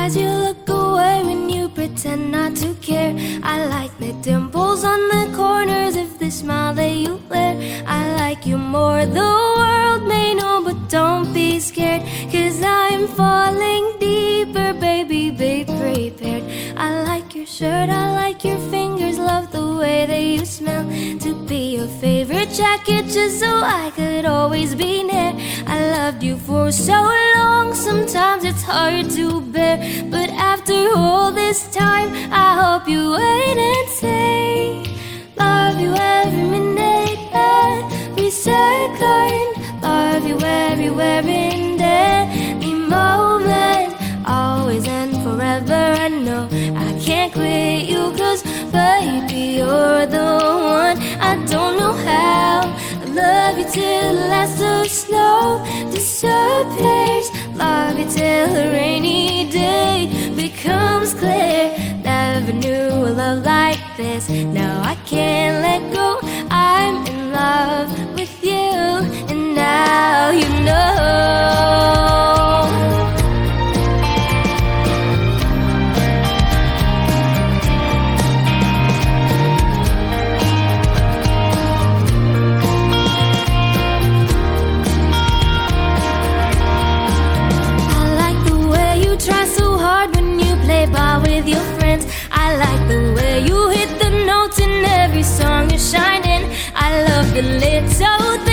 eyes you look away when you pretend not to care. I like the dimples on the corners of the smile that you wear. I like you more, the world may know, but don't be scared. Cause I'm falling deeper, baby, be prepared. I like your shirt, I like your fingers, love the way that you smell. To be your favorite jacket, just so I could always be near. I loved you for so long, hard to bear. But after all this time, I hope you wait and say, Love you every minute, every second. Love you everywhere in any moment, always and forever. I know I can't quit you, cause baby, you're the one. I don't know how. I love you till the last of snow disappears. A rainy day becomes clear. Never knew a love like this. Now I can't let go. I'm in love little